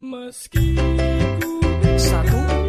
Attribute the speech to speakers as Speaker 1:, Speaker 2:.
Speaker 1: Meski ku
Speaker 2: Satu.